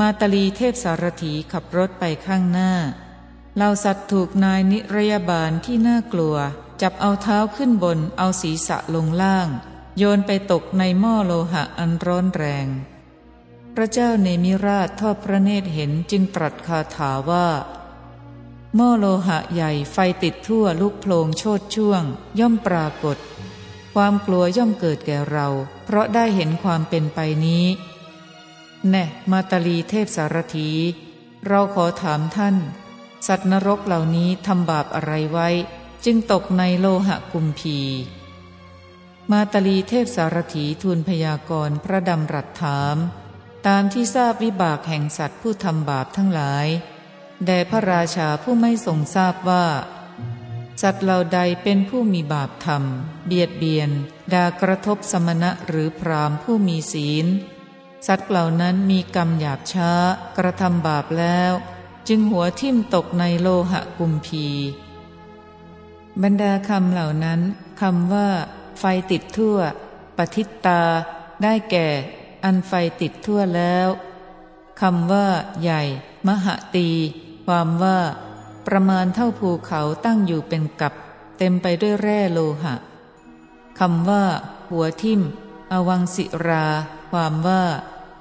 มาตลีเทพสารถีขับรถไปข้างหน้าเราสัตว์ถูกนายนิรยาบาลที่น่ากลัว จับเอาเท้าขึ้นบนเอาศีรษะลงล่าง โยนไปตกในหม้อโลหะอันร้อนแรง พระเจ้าเนมิราชทอดพระเนตรเห็นจึงตรัสคาถาว่า หม้อโลหะใหญ่ไฟติดทั่วลูกโพลงโชดช่วง ย่อมปรากฏ ความกลัวย่อมเกิดแก่เรา เพราะได้เห็นความเป็นไปนี้ แน่มาตาลีเทพสารถี เราขอถามท่าน สัตว์นรกเหล่านี้ทำบาปอะไรไว้ จึงตกในโลหะกุมพี มาตาลีเทพสารถีทูลพยากรณ์พระดำรัสถาม ตามที่ทราบวิบากแห่งสัตว์ผู้ทำบาปทั้งหลาย แด่พระราชาผู้ไม่ทรงทราบว่า สัตว์เหล่าใดเป็นผู้มีบาปธรรมเบียดเบียนด่ากระทบสมณะหรือพรามผู้มีศีล สัตว์เหล่านั้นมีกรรมหยาบช้ากระทำบาปแล้ว จึงหัวทิ่มตกในโลหะกุมพีบรรดาคำเหล่านั้นคำว่า ไฟติดทั่วปฏิตตา ได้แก่ อันไฟติดทั่วแล้วคำว่า ใหญ่ มหตี ความว่า ประมาณเท่าภูเขาตั้งอยู่เป็นกับ เต็มไปด้วยแร่โลหะคำว่า หัวทิ่ม อวังสิรา ความว่า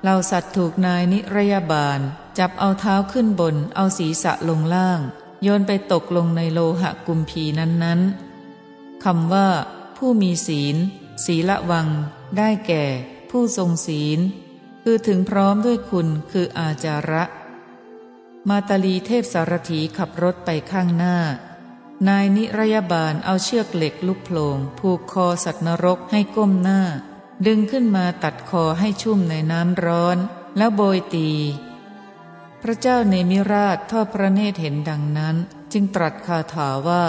เราสัตว์ถูกนายนิรยาบาล จับเอาเท้าขึ้นบน เอาศีรษะลงล่าง โยนไปตกลงในโลหะกุมพีนั้นๆคำว่า ผู้มีศีล ศีละวัง ได้แก่ ผู้ทรงศีล คือถึงพร้อมด้วยคุณคืออาจาระ มาตาลีเทพสารถีขับรถไปข้างหน้า นายนิรยาบาลเอาเชือกเหล็กลุกโผลงผูกคอสัตว์นรกให้ก้มหน้า ดึงขึ้นมาตัดคอให้ชุ่มในน้ำร้อน แล้วโบยตี พระเจ้าเนมิราชทอดพระเนตรเห็นดังนั้น จึงตรัสคาถาว่า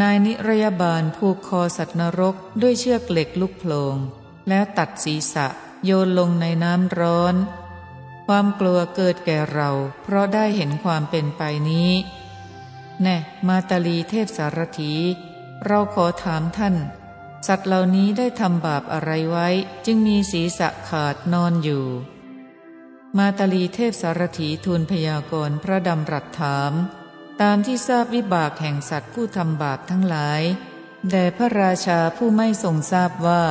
นายนิรยาบาลผูกคอสัตว์นรกด้วยเชือกเหล็กลุกโผลงแล้วตัดศีรษะโยนลงในน้ำร้อน ความกลัวเกิดแก่เรา เพราะได้เห็นความเป็นไปนี้ แน่ มาตาลีเทพสารถี เราขอถามท่าน สัตว์เหล่านี้ได้ทำบาปอะไรไว้ จึงมีศีรษะขาดนอนอยู่ มาตาลีเทพสารถีทูลพยากรณ์พระดำรัสถาม ตามที่ทราบวิบากแห่งสัตว์ผู้ทำบาปทั้งหลายแด่พระราชาผู้ไม่ทรงทราบว่า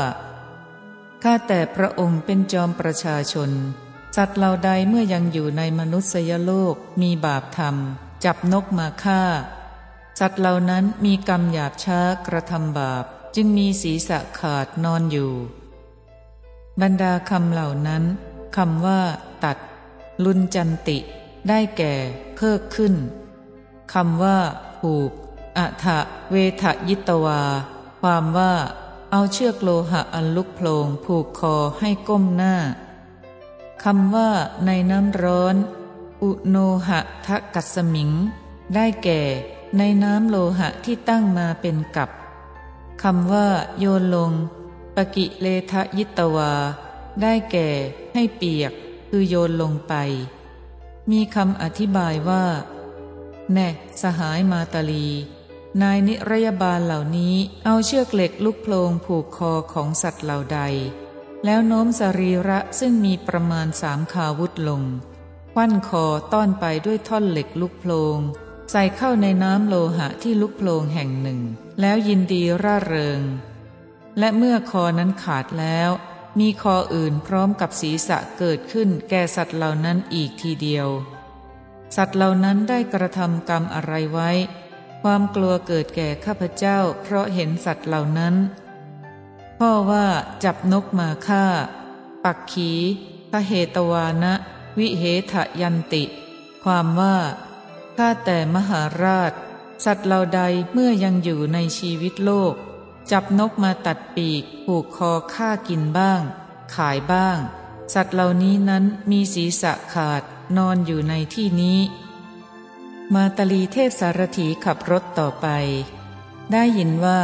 ข้าแต่พระองค์เป็นจอมประชาชน สัตว์เหล่าใดเมื่อยังอยู่ในมนุษยโลกมีบาปธรรมจับนกมาฆ่า สัตว์เหล่านั้นมีกรรมหยาบช้ากระทำบาป จึงมีศีรษะขาดนอนอยู่ บรรดาคำเหล่านั้นคำว่า ตัด ลุนจันติ ได้แก่ เพิกขึ้นคำว่า ผูกอัฐเวทยิตวา ความว่า เอาเชือกโลหะอันลุกโพลงผูกคอให้ก้มหน้าคำว่า ในน้ำร้อน อุโนหะทะกัสมิง ได้แก่ ในน้ำโลหะที่ตั้งมาเป็นกับ คำว่า โยนลง ปกิเลทะยิตวา ได้แก่ ให้เปียก คือโยนลงไป มีคำอธิบายว่า แน่สหายมาตาลี นายนิรยาบาลเหล่านี้เอาเชือกเหล็กลุกโพลงผูกคอของสัตว์เหล่าใด แล้วโน้มสรีระซึ่งมีประมาณสามขาวุธลงควันคอต้อนไปด้วยท่อนเหล็กลุกโพลง ใส่เข้าในน้ำโลหะที่ลุกโพลงแห่งหนึ่ง แล้วยินดีร่าเริง และเมื่อคอนั้นขาดแล้ว มีคออื่นพร้อมกับศีรษะเกิดขึ้นแก่สัตว์เหล่านั้นอีกทีเดียว สัตว์เหล่านั้นได้กระทำกรรมอะไรไว้ ความกลัวเกิดแก่ข้าพเจ้า เพราะเห็นสัตว์เหล่านั้น พ่อว่าจับนกมาฆ่า ปักขีพระเหตวานะ วิเหทะยันติ ความว่า ข้าแต่มหาราช สัตว์เหล่าใดเมื่อยังอยู่ในชีวิตโลก จับนกมาตัดปีกผูกคอฆ่ากินบ้าง ขายบ้าง สัตว์เหล่านี้นั้นมีศีรษะขาดนอนอยู่ในที่นี้ มาตลีเทพสารถีขับรถต่อไป ได้ยินว่า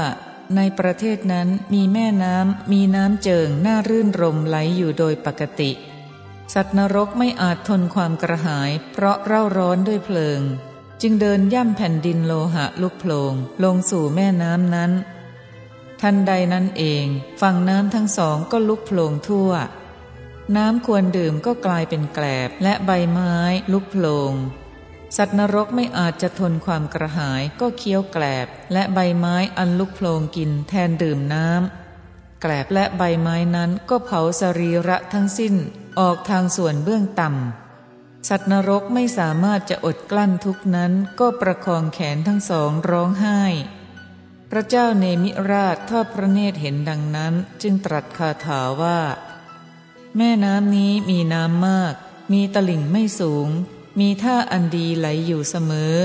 ในประเทศนั้นมีแม่น้ำมีน้ำเจิงน่ารื่นรมไหลอยู่โดยปกติสัตว์นรกไม่อาจทนความกระหาย เพราะเร่าร้อนด้วยเพลิง จึงเดินย่ำแผ่นดินโลหะลุกโผลงลงสู่แม่น้ำนั้น ทันใดนั้นเอง ฝั่งน้ำทั้งสองก็ลุกโผลงทั่ว น้ำควรดื่มก็กลายเป็นแกลบและใบไม้ลุกโผลงสัตว์นรกไม่อาจจะทนความกระหายก็เคี้ยวแกลบ และใบไม้อันลุกโผลงกินแทนดื่มน้ำแกลบและใบไม้นั้นก็เผาสรีระทั้งสิ้นออกทางส่วนเบื้องต่ำ สัตว์นรกไม่สามารถจะอดกลั้นทุกนั้นก็ประคองแขนทั้งสองร้องไห้ พระเจ้าเนมิราชทอดพระเนตรเห็นดังนั้นจึงตรัสคาถาว่า แม่น้ำนี้มีน้ำมาก มีตลิ่งไม่สูง มีท่าอันดีไหลอยู่เสมอ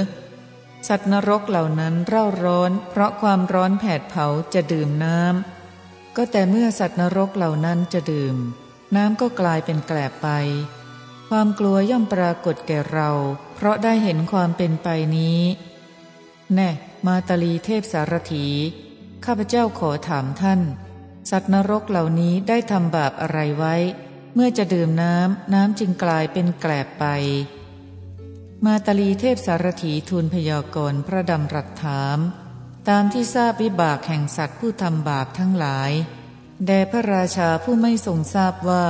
สัตว์นรกเหล่านั้นเร่าร้อน เพราะความร้อนแผดเผาจะดื่มน้ำก็แต่เมื่อสัตว์นรกเหล่านั้นจะดื่ม น้ำก็กลายเป็นแกลบไป ความกลัวย่อมปรากฏแก่เรา เพราะได้เห็นความเป็นไปนี้ แน่ มาตาลีเทพสารถี ข้าพเจ้าขอถามท่าน สัตว์นรกเหล่านี้ได้ทำบาปอะไรไว้ เมื่อจะดื่มน้ำน้ำจึงกลายเป็นแกลบไป มาตลีเทพสารถีทูลพยากรณ์พระดำรัสถาม ตามที่ทราบวิบากแห่งสัตว์ผู้ทำบาปทั้งหลายแด่พระราชาผู้ไม่ทรงทราบว่า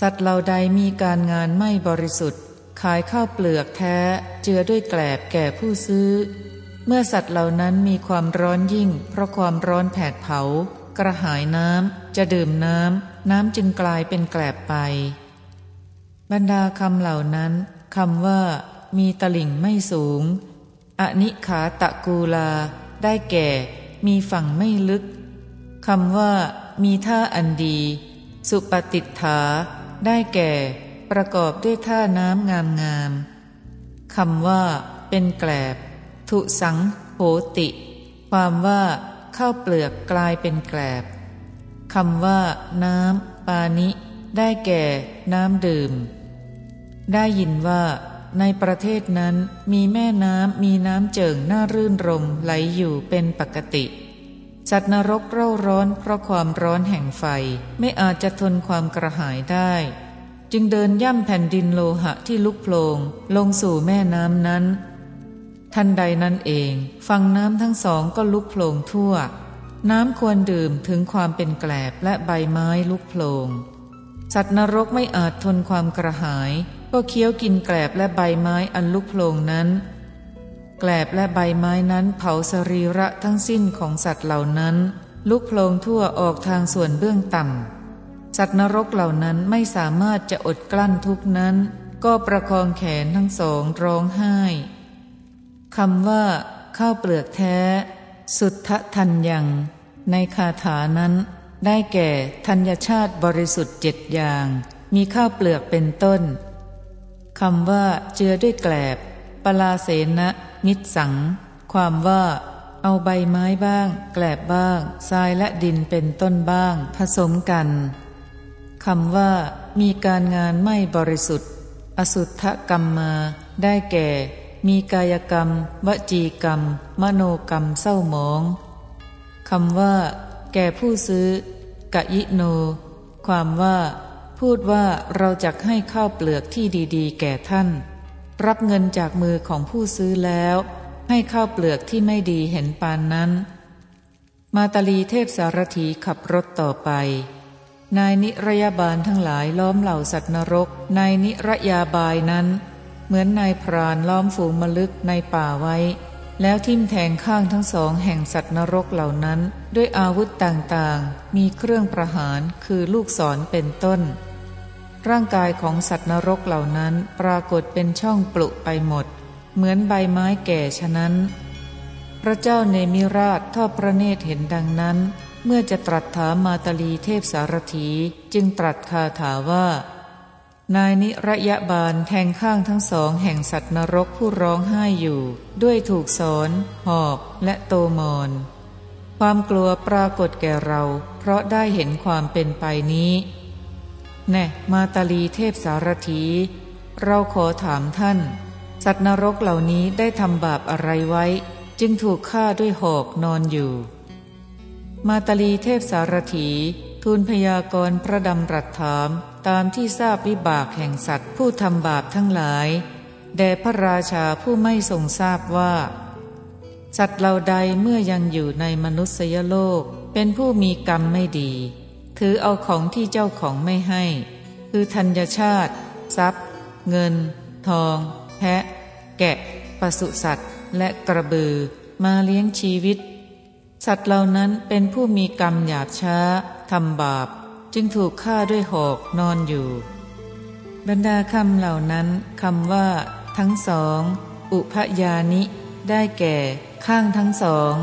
สัตว์เหล่าใดมีการงานไม่บริสุทธิ์ ขายข้าวเปลือกแท้เจือด้วยแกลบแก่ผู้ซื้อ เมื่อสัตว์เหล่านั้นมีความร้อนยิ่ง เพราะความร้อนแผดเผา กระหายน้ำจะดื่มน้ำน้ำจึงกลายเป็นแกลบไป บรรดาคำเหล่านั้นคำว่า มีตลิ่งไม่สูง อนิขาตะกูลา ได้แก่ มีฝั่งไม่ลึกคำว่า มีท่าอันดี สุปฏิฐา ได้แก่ ประกอบด้วยท่าน้ำงามงามคำว่า เป็นแกลบ ทุสังโหติ ความว่าข้าวเปลือกกลายเป็นแกลบคำว่า น้ำปานิ ได้แก่ น้ำดื่ม ได้ยินว่า ในประเทศนั้นมีแม่น้ำมีน้ำเจิ่งน่ารื่นรมไหลอยู่เป็นปกติ สัตว์นรกเร่าร้อนเพราะความร้อนแห่งไฟไม่อาจจะทนความกระหายได้ จึงเดินย่ำแผ่นดินโลหะที่ลุกโผลงลงสู่แม่น้ำนั้น ทันใดนั้นเองฝั่งน้ำทั้งสองก็ลุกโผลงทั่ว น้ำควรดื่มถึงความเป็นแกลบและใบไม้ลุกโผลงสัตว์นรกไม่อาจทนความกระหาย ก็เคี้ยวกินแกลบและใบไม้อันลุกโผลงนั้น แกลบและใบไม้นั้นเผาสรีระทั้งสิ้นของสัตว์เหล่านั้น ลุกโผลงทั่วออกทางส่วนเบื้องต่ำ สัตว์นรกเหล่านั้นไม่สามารถจะอดกลั้นทุกนั้น ก็ประคองแขนทั้งสองร้องไห้คำว่า ข้าวเปลือกแท้ สุทธทันยัง ในคาถานั้น ได้แก่ธัญชาติบริสุทธิ์เจ็ดอย่าง มีข้าวเปลือกเป็นต้นคำว่าเจือด้วยแกลบปลาเสนะ มิตสัง ความว่า เอาใบไม้บ้าง แกลบบ้าง ทรายและดินเป็นต้นบ้าง ผสมกันคำว่า มีการงานไม่บริสุทธิ์ อสุทธกรรมมา ได้แก่ มีกายกรรม วจีกรรม มโนกรรมเศร้าหมองคำว่า แก่ผู้ซื้อกะยิโน ความว่า พูดว่าเราจะให้ข้าวเปลือกที่ดี ๆ แก่ท่าน รับเงินจากมือของผู้ซื้อแล้ว ให้ข้าวเปลือกที่ไม่ดีเห็นปานนั้น มาตาลีเทพสารถีขับรถต่อไป นายนิรยาบาลทั้งหลายล้อมเหล่าสัตว์นรกในนิรยาบายนั้น เหมือนนายพรานล้อมฝูงมลึกในป่าไว้ แล้วทิ่มแทงข้างทั้งสองแห่งสัตว์นรกเหล่านั้น ด้วยอาวุธต่างๆ มีเครื่องประหารคือลูกศรเป็นต้น ร่างกายของสัตว์นรกเหล่านั้นปรากฏเป็นช่องปลุไปหมด เหมือนใบไม้แก่ฉะนั้น พระเจ้าเนมิราชทอดพระเนตรเห็นดังนั้น เมื่อจะตรัสถามมาตาลีเทพสารถีจึงตรัสคาถาว่า นายนิระยะบาลแทงข้างทั้งสองแห่งสัตว์นรกผู้ร้องไห้อยู่ ด้วยถูกสอนหอกและโตมอนความกลัวปรากฏแก่เรา เพราะได้เห็นความเป็นไปนี้ แน่มาตาลีเทพสารถี เราขอถามท่าน สัตว์นรกเหล่านี้ได้ทำบาปอะไรไว้ จึงถูกฆ่าด้วยหอกนอนอยู่ มาตาลีเทพสารถีทูลพยากรณ์พระดำรัสถามตามที่ทราบวิบากแห่งสัตว์ผู้ทำบาปทั้งหลายแด่พระราชาผู้ไม่ทรงทราบว่า สัตว์เหล่าใดเมื่อยังอยู่ในมนุษยโลกเป็นผู้มีกรรมไม่ดี ถือเอาของที่เจ้าของไม่ให้ คือธัญชาติ ทรัพย์ เงิน ทอง แพะ แกะปศุสัตว์ และกระบือมาเลี้ยงชีวิต สัตว์เหล่านั้นเป็นผู้มีกรรมหยาบช้าทำบาป จึงถูกฆ่าด้วยหอกนอนอยู่ บรรดาคำเหล่านั้นคำว่า ทั้งสอง อุพยานิ ได้แก่ ข้างทั้งสอง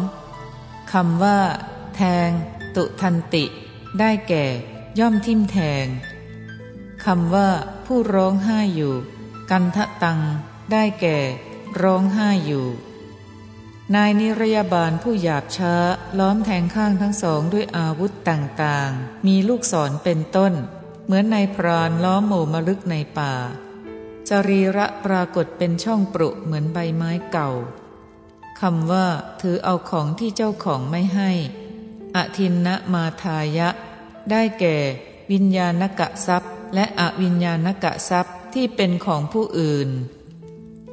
คำว่า แทง ตุทันติ ได้แก่ ย่อมทิ่มแทงคำว่า ผู้ร้องไห้อยู่ กันทะตัง ได้แก่ ร้องไห้อยู่ นายนิรยาบาลผู้หยาบช้า ล้อมแทงข้างทั้งสองด้วยอาวุธต่างๆ มีลูกศรเป็นต้น เหมือนนายพรานล้อมหมู่มลึกในป่าจรีระปรากฏเป็นช่องปรุเหมือนใบไม้เก่าคำว่า ถือเอาของที่เจ้าของไม่ให้ อทินนะมาทายะ ได้แก่ วิญญาณกะทรัพย์ และอวิญญาณกะทรัพย์ที่เป็นของผู้อื่น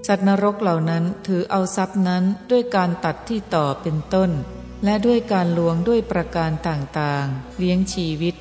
สัตว์นรกเหล่านั้นถือเอาทรัพย์นั้นด้วยการตัดที่ต่อเป็นต้น และด้วยการลวงด้วยประการต่างๆ เลี้ยงชีวิต